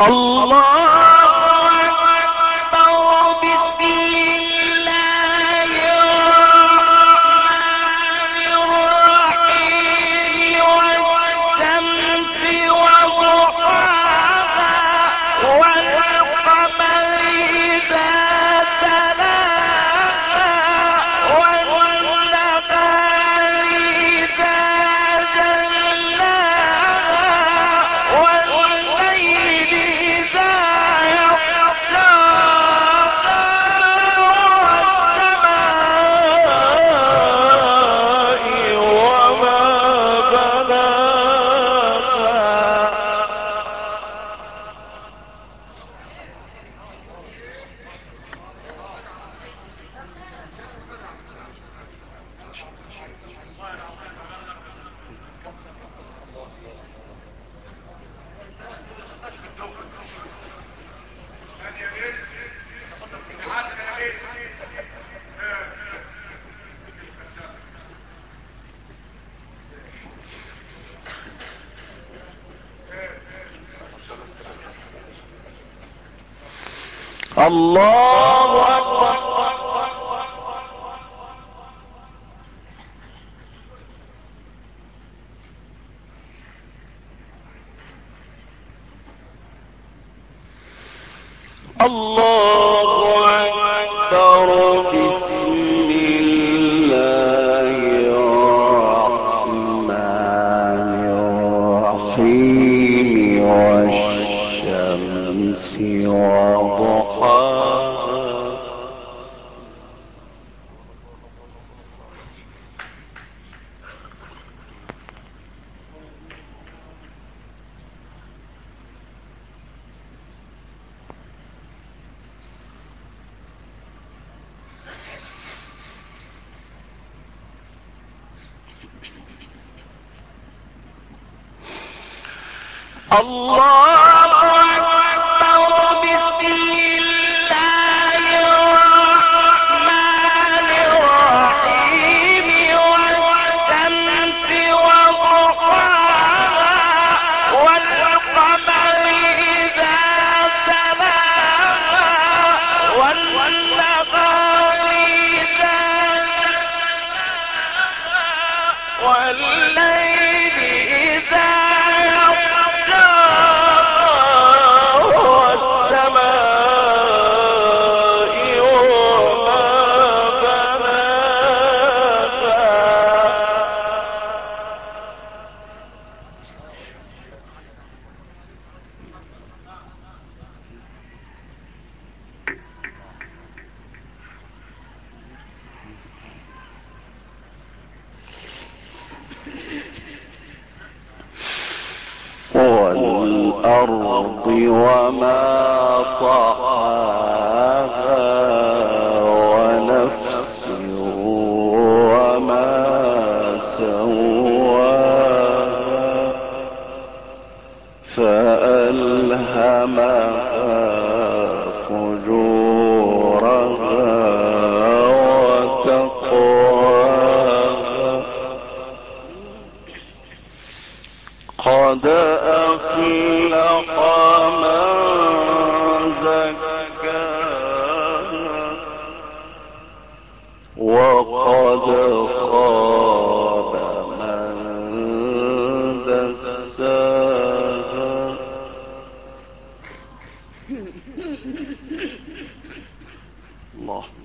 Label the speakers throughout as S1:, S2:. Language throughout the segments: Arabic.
S1: الله الله أكبر. الله Allah الأرض وما طحاها.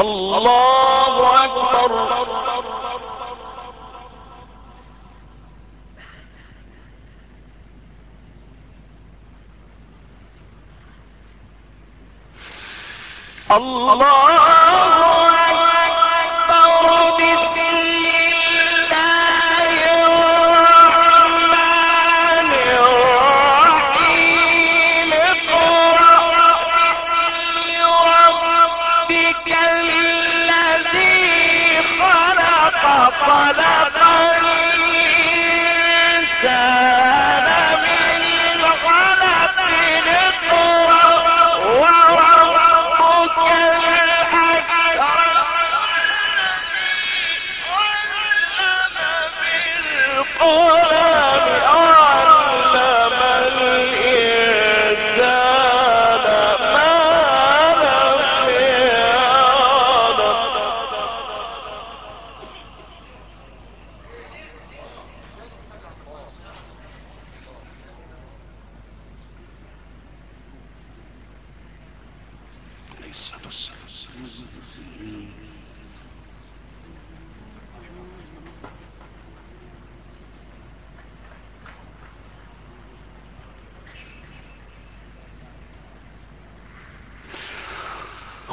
S2: الله أكبر. الله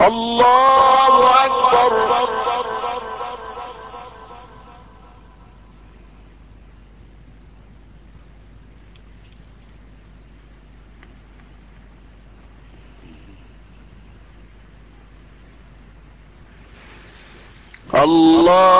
S2: الله أكبر. الله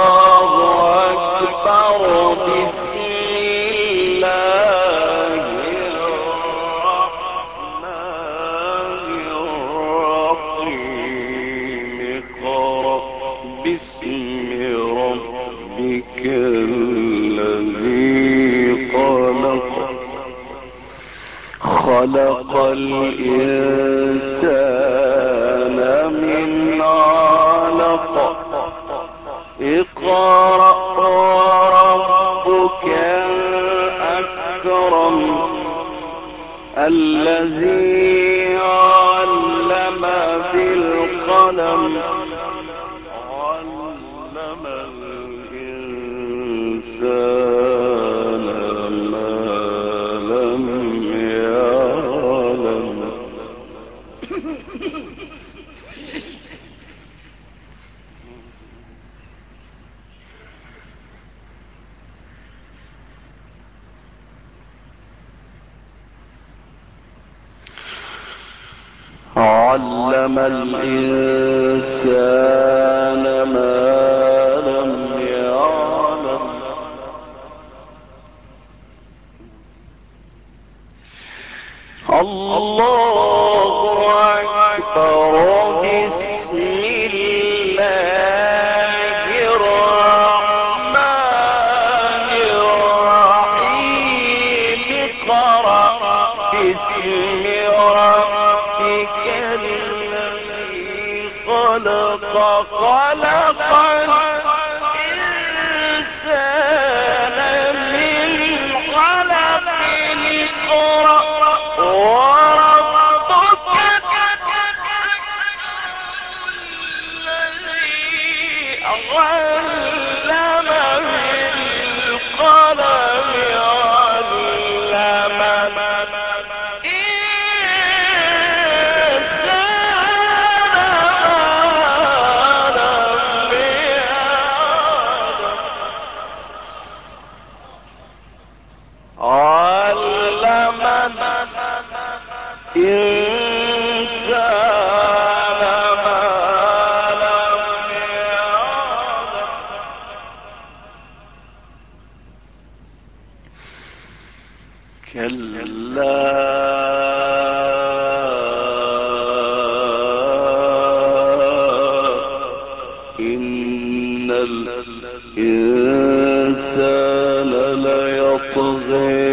S2: الذي علم بالقلم علم الإنسان ما لم يعلم علم الإنسان ما لم يعلم. الله أكبر. بسم الله الرحمن الرحيم اقرأ باسم ربك خلق خلق الإنسان ليطغي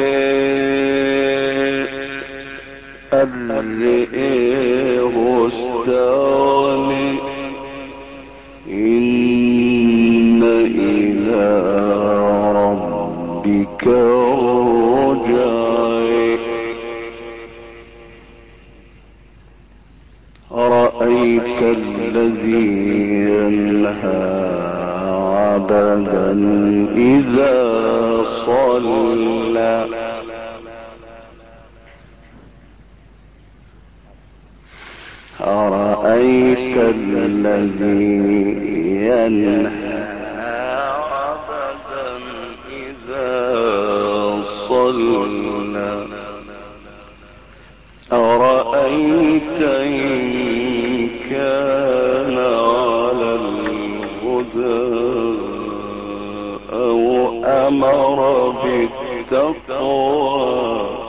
S2: أن رئيه استغني. إن إلى ربك رجعي أرأيت الذي ينهى عبدا إذا صلى. أرأيت الذي ينهى بالتقوى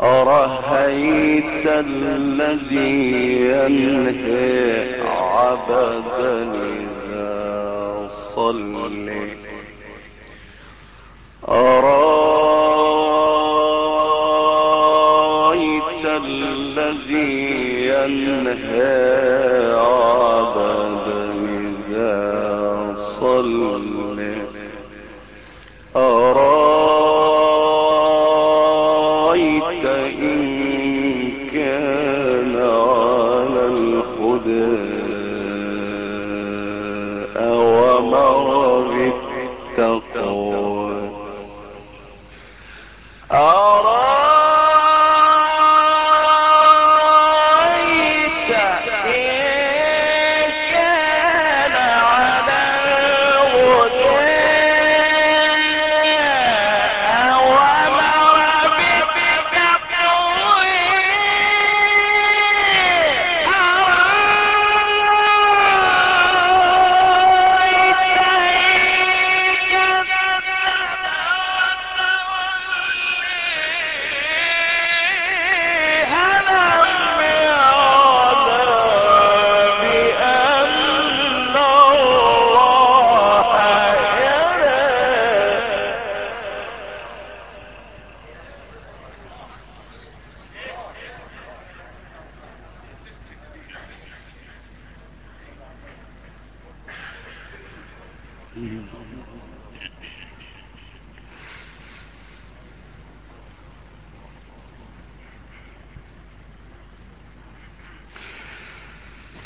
S2: أرهيت الذي ينهي عبدا إذا صلي. أرأيت الذي ينهى عبدا إذا صلي.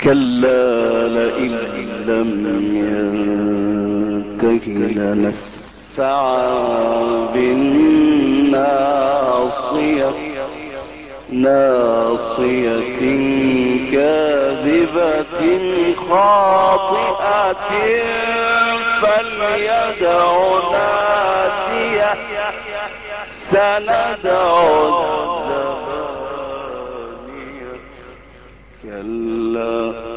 S2: كلا لئن لم ينته لنسفعا بالناصية ناصية كاذبة خاطئة فليدع نادية سندع كلا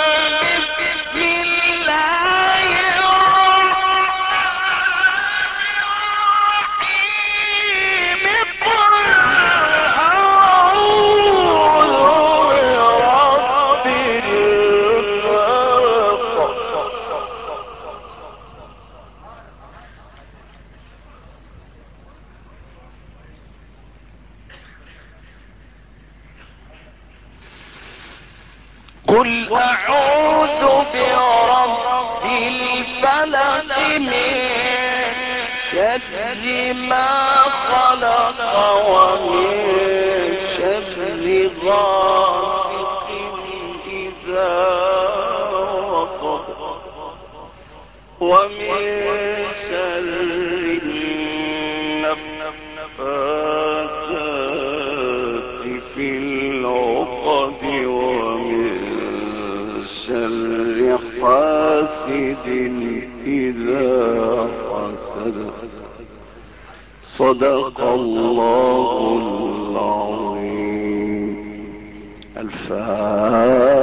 S2: ومن شر النفاثات في العقد ومن شر حاسد إذا حسد صدق الله العظيم. الفاتحة.